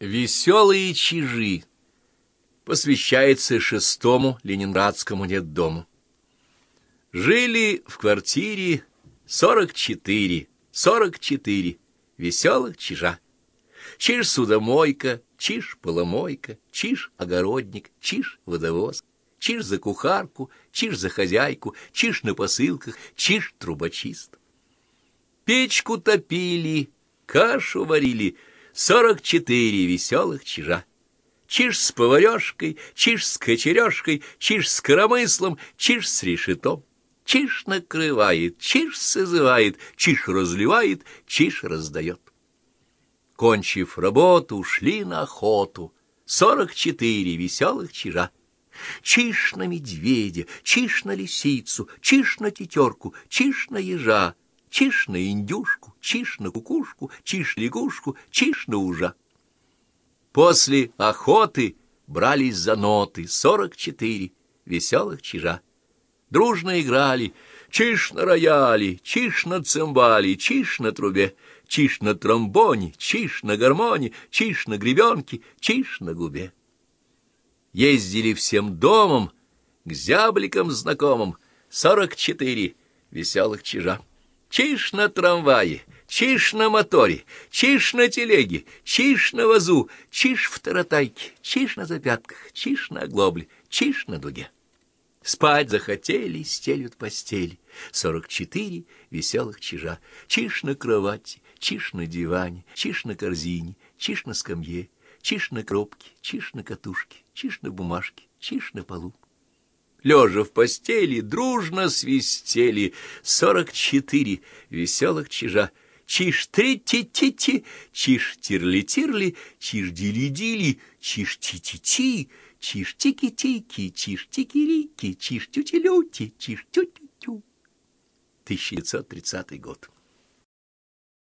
Веселые чижи посвящается шестому ленинградскому детдому. Жили в квартире сорок четыре, сорок четыре веселых чижа. Чиж-судомойка, чиж-поломойка, чиж-огородник, чиж-водовоз, чиж за кухарку, чиж за хозяйку, чиж на посылках, чиж-трубочист. Печку топили, кашу варили — сорок четыре веселых чижа. Чиж с поварешкой, чиж с кочережкой, чиж с коромыслом, чиж с решетом. Чиж накрывает, чиж созывает, чиж разливает, чиж раздает. Кончив работу, ушли на охоту. Сорок четыре веселых чижа. Чиж на медведя, чиж на лисицу, чиж на тетерку, чиж на ежа, чиж на индюшку, чиж на кукушку, чиж лягушку, чиж на ужа. После охоты брались за ноты сорок четыре веселых чижа. Дружно играли чиж на рояле, чиж на цимбале, чиж на трубе, чиж на тромбоне, чиж на гармоне, чиж на гребенке, чиж на губе. Ездили всем домом к зябликам знакомым сорок четыре веселых чижа. Чиж на трамвае, чиж на моторе, чиж на телеге, чиж на вазу, чиж в таратайке, чиж на запятках, чиж на оглобле, чиж на дуге. Спать захотели, стелют постели. Сорок четыре веселых чижа. Чиж на кровати, чиж на диване, чиж на корзине, чиж на скамье, чиж на кропке, чиж на катушке, чиж на бумажке, чиж на полу лежа в постели, дружно свистели сорок четыре веселых чижа. Чиж три-ти-ти-ти, чиж тирли-тирли, чиж дили-дили, чиж ти-ти-ти, чиж тики-тики, чиж тики-рики, чиж тюти-люти, чиж тю-тю-тю. 1930 год.